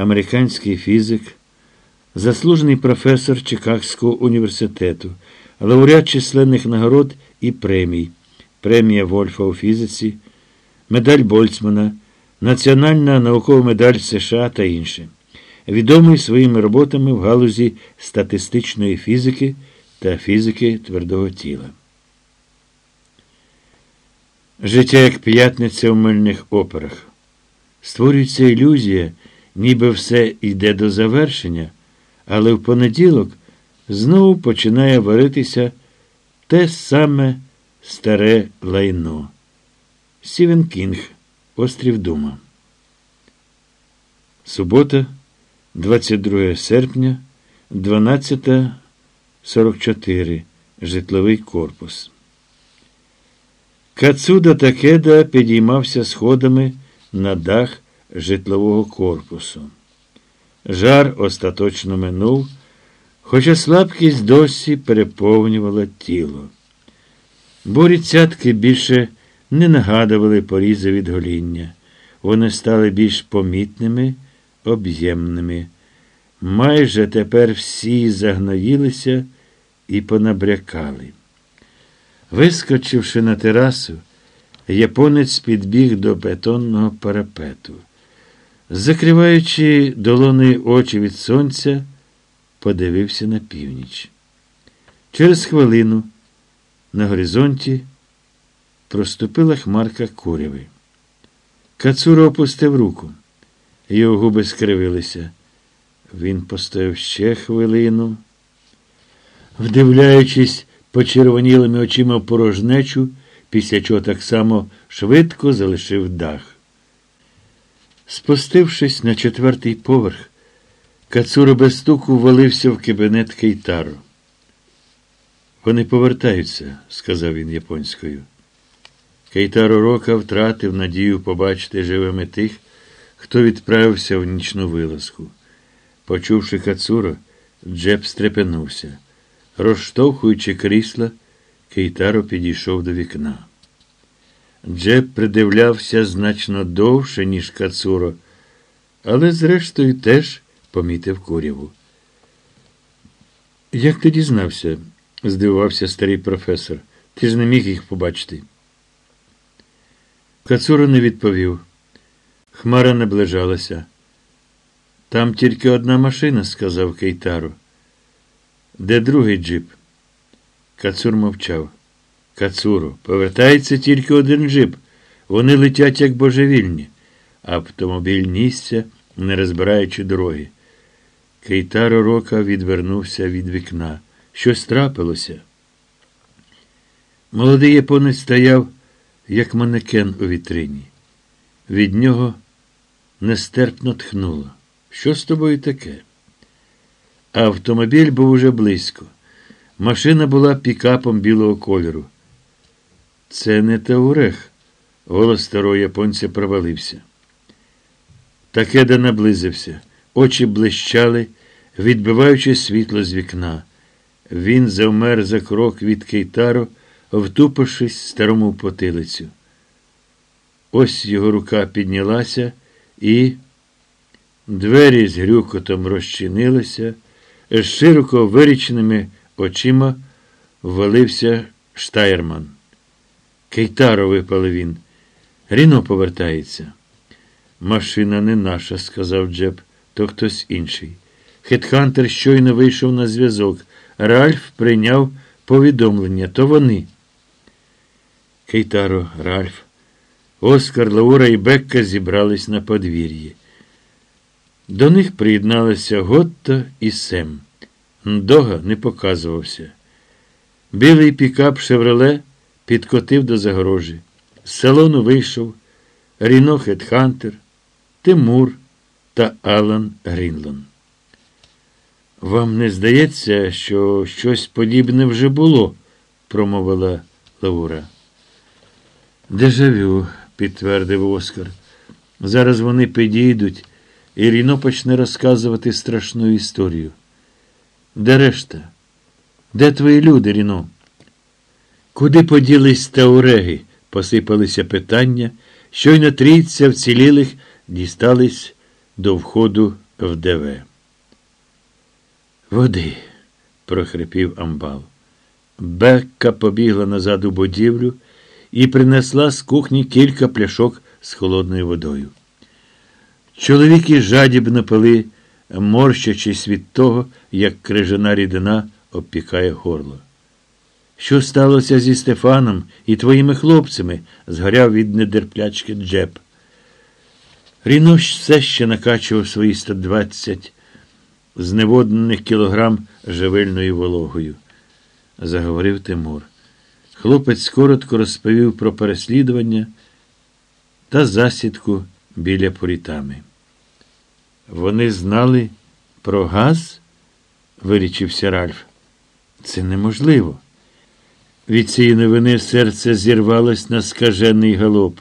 американський фізик, заслужений професор Чикагського університету, лауреат численних нагород і премій, премія Вольфа у фізиці, медаль Больцмана, Національна наукова медаль США та інше. Відомий своїми роботами в галузі статистичної фізики та фізики твердого тіла. Життя як п'ятниця в мильних операх. Створюється ілюзія, ніби все йде до завершення, але в понеділок знову починає варитися те саме старе лайно. Стівен Кінг. Острів Дума. Субота, 22 серпня, 12.44. Житловий корпус. Кацуда Такеда підіймався сходами на дах житлового корпусу. Жар остаточно минув, хоча слабкість досі переповнювала тіло. Бурі цятки більше не нагадували порізи від гоління. Вони стали більш помітними, об'ємними. Майже тепер всі загноїлися і понабрякали. Вискочивши на терасу, японець підбіг до бетонного парапету. Закриваючи долоною очі від сонця, подивився на північ. Через хвилину на горизонті проступила хмарка куряви. Кацуро опустив руку. Його губи скривилися. Він постояв ще хвилину, вдивляючись почервонілими очима порожнечу, після чого так само швидко залишив дах. Спустившись на четвертий поверх, Кацуро без стуку валився в кабінет Кейтаро. Вони повертаються, сказав він японською. Кейтаро Рока втратив надію побачити живими тих, хто відправився в нічну вилазку. Почувши Кацуро, Джеб стрепенувся. Розштовхуючи крісла, Кейтаро підійшов до вікна. Джеб придивлявся значно довше, ніж Кацуро, але, зрештою, теж помітив куряву. Як ти дізнався? здивувався старий професор. Ти ж не міг їх побачити. Кацуро не відповів. Хмара наближалася. Там тільки одна машина, сказав Кейтаро. Де другий джип? Кацур мовчав. Кацуро, повертається тільки один джип. Вони летять, як божевільні. Автомобіль нісся, не розбираючи дороги. Кейтаро Рока відвернувся від вікна. Щось трапилося. Молодий японець стояв, як манекен у вітрині. Від нього нестерпно тхнуло. Що з тобою таке? Автомобіль був уже близько. Машина була пікапом білого кольору. Це не Таурех. Голос старого японця провалився. Такеда наблизився, очі блищали, відбиваючи світло з вікна. Він завмер за крок від Кейтаро, втупившись старому потилицю. Ось його рука піднялася, і двері з грюкотом розчинилися, з широко виріченими очима ввалився Штайрман. Кейтаро, випалив він. Ріно повертається. Машина не наша, сказав Джеб, то хтось інший. Хетхантер щойно вийшов на зв'язок. Ральф прийняв повідомлення. То вони. Кейтаро, Ральф, Оскар, Лаура і Бекка зібрались на подвір'ї. До них приєдналися Готто і Сем. Дога не показувався. Білий пікап Шевроле підкотив до загорожі. З салону вийшов Ріно Хетхантер, Тимур та Алан Грінлон. Вам не здається, що щось подібне вже було, промовила Лаура. Дежавю, підтвердив Оскар. Зараз вони підійдуть, і Ріно почне розказувати страшну історію. Де решта? Де твої люди, Ріно? Куди поділись тауреги? посипалися питання. Щойно трійця вцілілих дістались до входу в ДВ. Води, прохрипів амбал. Бекка побігла назад у будівлю і принесла з кухні кілька пляшок з холодною водою. Чоловіки жадібно пили, морщачись від того, як крижана рідина обпікає горло. Що сталося зі Стефаном і твоїми хлопцями? згоряв від недерплячки Джеб. Рінош все ще накачував свої 120 зневоднених кілограм живильною вологою, заговорив Тимур. Хлопець коротко розповів про переслідування та засідку біля порітами. Вони знали про газ? вирічився Ральф. Це неможливо. Від цієї новини серце зірвалось на скажений галоп.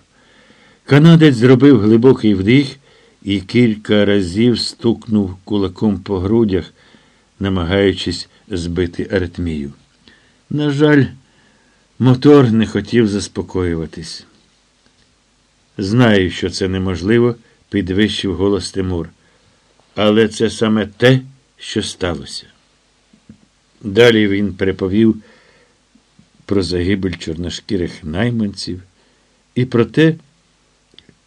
Канадець зробив глибокий вдих і кілька разів стукнув кулаком по грудях, намагаючись збити аритмію. На жаль, мотор не хотів заспокоюватись. Знаю, що це неможливо, підвищив голос Тимур. Але це саме те, що сталося. Далі він переповів про загибель чорношкірих найманців і про те,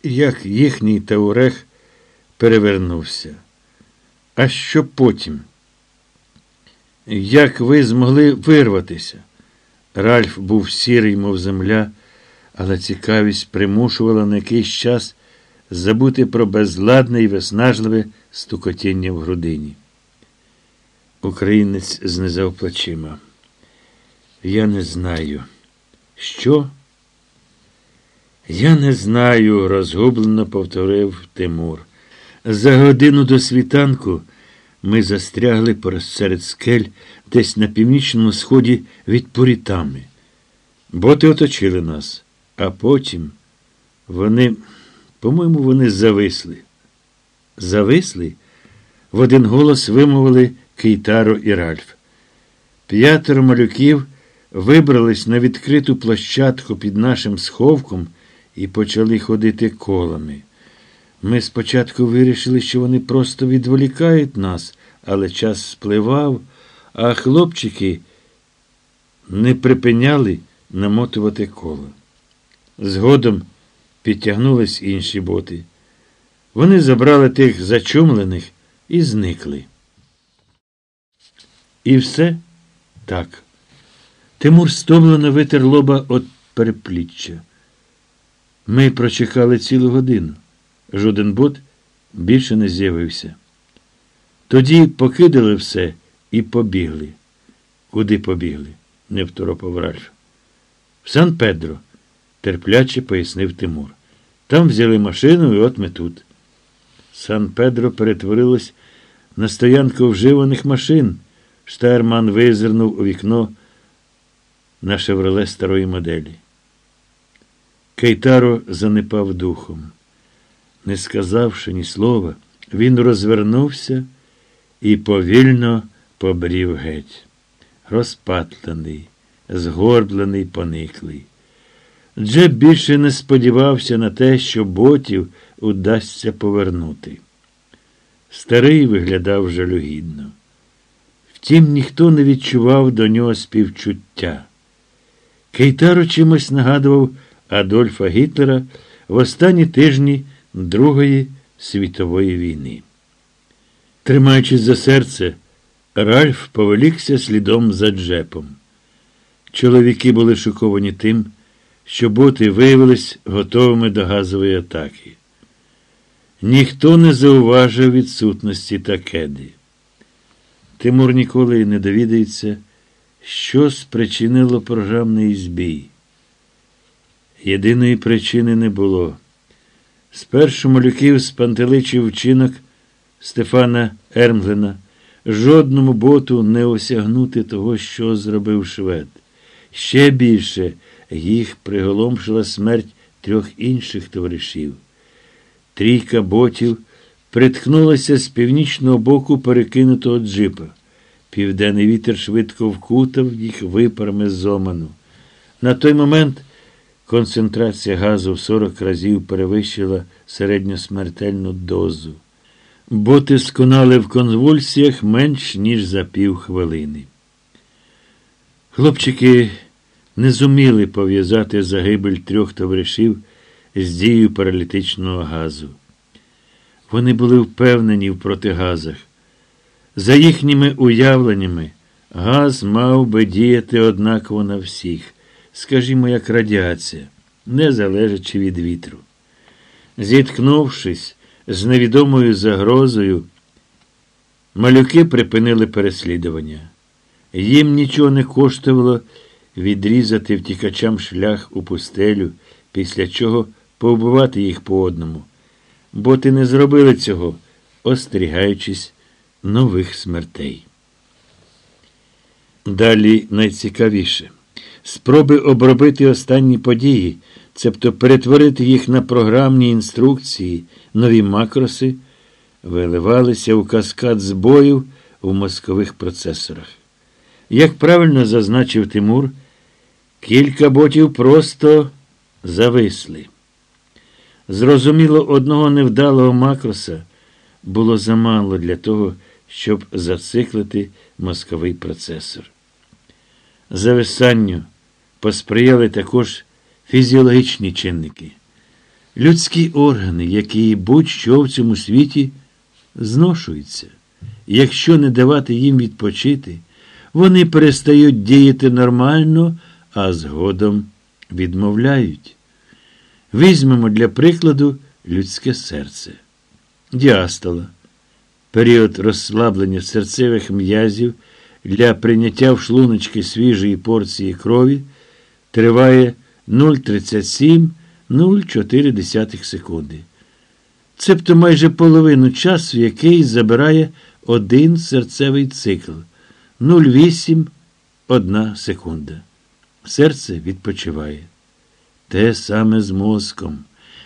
як їхній Таурех перевернувся. А що потім? Як ви змогли вирватися? Ральф був сірий, мов земля, але цікавість примушувала на якийсь час забути про безладне і виснажливе стукотіння в грудині. Українець знизав плечима. Я не знаю. Що? Я не знаю, розгублено повторив Тимур. За годину до світанку ми застрягли посеред скель десь на північному сході від Пурітами. Боти оточили нас, а потім вони, по-моєму, вони зависли. Зависли? В один голос вимовили Кейтаро і Ральф. П'ятеро малюків вибрались на відкриту площадку під нашим сховком і почали ходити колами. Ми спочатку вирішили, що вони просто відволікають нас, але час спливав, а хлопчики не припиняли намотувати коло. Згодом підтягнулись інші боти. Вони забрали тих зачумлених і зникли. І все так. Тимур стомлено витер лоба від перепліччя. Ми прочекали цілу годину. Жоден бот більше не з'явився. Тоді покидали все і побігли. Куди побігли? не второпав Ральф. В Сан Педро, терпляче пояснив Тимур. Там взяли машину, і от ми тут. Сан Педро перетворилось на стоянку вживаних машин. Штерман визирнув у вікно на шевроле старої моделі. Кейтаро занепав духом. Не сказавши ні слова, він розвернувся і повільно побрів геть. Розпатлений, згорблений, пониклий. Джеб більше не сподівався на те, що ботів удасться повернути. Старий виглядав жалюгідно. Втім, ніхто не відчував до нього співчуття. Кейтаро чимось нагадував Адольфа Гітлера в останні тижні Другої світової війни. Тримаючись за серце, Ральф повелікся слідом за Джепом. Чоловіки були шоковані тим, що боти виявились готовими до газової атаки. Ніхто не зауважив відсутності такеди. Тимур ніколи не довідається, що спричинило програмний збій. Єдиної причини не було. Спершу малюків спантеличив вчинок Стефана Ермглена. Жодному боту не осягнути того, що зробив швед. Ще більше їх приголомшила смерть трьох інших товаришів. Трійка ботів приткнулася з північного боку перекинутого джипа. Південний вітер швидко вкутав їх випарами зоману. На той момент концентрація газу в 40 разів перевищила середньосмертельну дозу. Боти сконали в конвульсіях менш ніж за півхвилини. Хлопчики не зуміли пов'язати загибель трьох товаришів з дією паралітичного газу. Вони були впевнені в протигазах. За їхніми уявленнями, газ мав би діяти однаково на всіх, скажімо, як радіація, не залежачи від вітру. Зіткнувшись з невідомою загрозою, малюки припинили переслідування. Їм нічого не коштувало відрізати втікачам шлях у пустелю, після чого повбивати їх по одному. Боти не зробили цього, остерігаючись нових смертей. Далі найцікавіше спроби обробити останні події, цебто перетворити їх на програмні інструкції, нові макроси, виливалися у каскад збоїв у мозкових процесорах. Як правильно зазначив Тимур, кілька ботів просто зависли. Зрозуміло, одного невдалого макроса було замало для того, щоб зациклити мозковий процесор. Зависанню посприяли також фізіологічні чинники. Людські органи, які будь-що в цьому світі зношуються. Якщо не давати їм відпочити, вони перестають діяти нормально, а згодом відмовляють. Візьмемо для прикладу людське серце. Діастола. Період розслаблення серцевих м'язів для прийняття в шлуночки свіжої порції крові триває 0,37-0,4 секунди. Цебто майже половину часу, який забирає один серцевий цикл 0,8 1 секунда. Серце відпочиває. Те саме з мозком.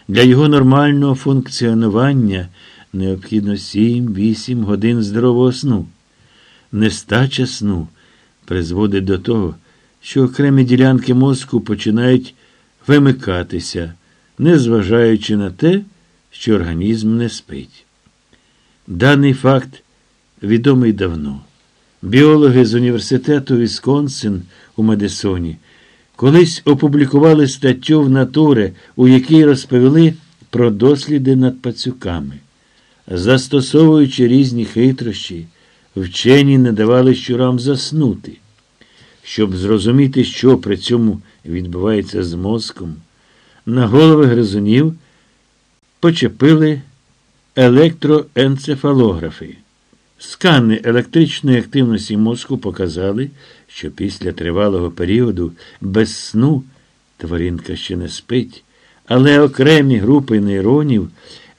Для його нормального функціонування необхідно 7-8 годин здорового сну. Нестача сну призводить до того, що окремі ділянки мозку починають вимикатися, незважаючи на те, що організм не спить. Даний факт відомий давно. Біологи з університету Вісконсин у Медисоні колись опублікували статтю в натури, у якій розповіли про досліди над пацюками. Застосовуючи різні хитрощі, вчені не давали щурам заснути. Щоб зрозуміти, що при цьому відбувається з мозком, на голови гризунів почепили електроенцефалографи. Скани електричної активності мозку показали, що після тривалого періоду без сну тваринка ще не спить, але окремі групи нейронів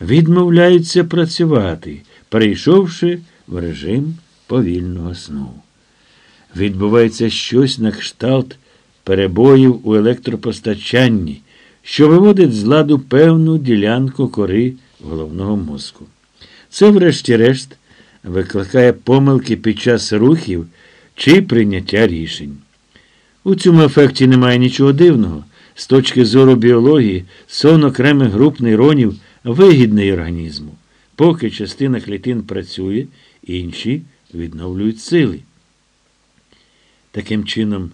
відмовляються працювати, перейшовши в режим повільного сну. Відбувається щось на кшталт перебоїв у електропостачанні, що виводить з ладу певну ділянку кори головного мозку. Це, врешті-решт, викликає помилки під час рухів чи прийняття рішень. У цьому ефекті немає нічого дивного. З точки зору біології, сон окремих груп нейронів вигідний організму. Поки частина клітин працює, інші відновлюють сили. Таким чином,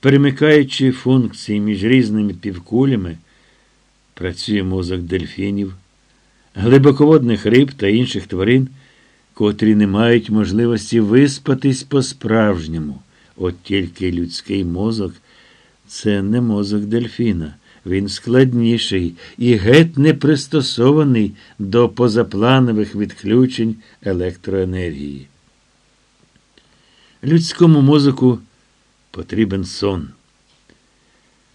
перемикаючи функції між різними півкулями, працює мозок дельфінів, глибоководних риб та інших тварин котрі не мають можливості виспатись по-справжньому. От тільки людський мозок це не мозок дельфіна. Він складніший і геть не пристосований до позапланових відключень електроенергії. Людському мозоку потрібен сон.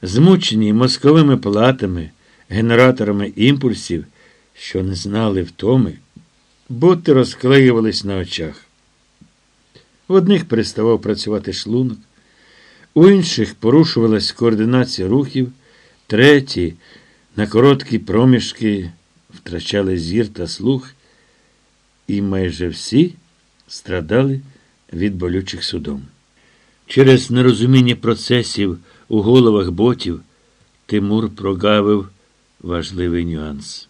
Змучені мозковими платами, генераторами імпульсів, що не знали втоми. Боти розклеювались на очах. В одних переставав працювати шлунок, у інших порушувалась координація рухів, треті на короткі проміжки втрачали зір та слух, і майже всі страдали від болючих судом. Через нерозуміння процесів у головах ботів Тимур прогавив важливий нюанс.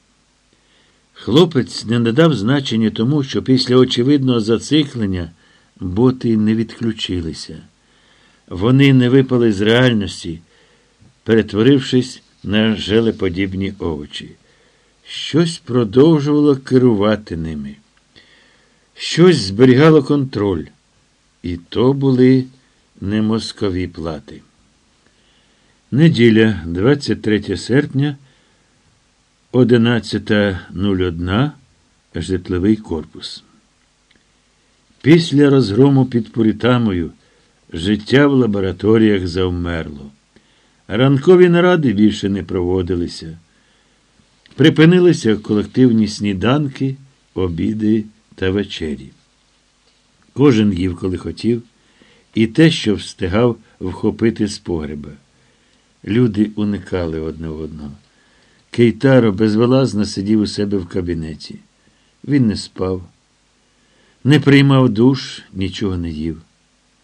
Хлопець не надав значення тому, що після очевидного зациклення боти не відключилися. Вони не випали з реальності, перетворившись на желеподібні овочі. Щось продовжувало керувати ними. Щось зберігало контроль. І то були не мозкові плати. Неділя, 23 серпня, 11.01, житловий корпус. Після розгрому під Пуритамою життя в лабораторіях завмерло. Ранкові наради більше не проводилися. Припинилися колективні сніданки, обіди та вечері. Кожен їв, коли хотів, і те, що встигав вхопити з погреба. Люди уникали одне одного. Кейтаро безвилазно сидів у себе в кабінеті. Він не спав, не приймав душ, нічого не їв.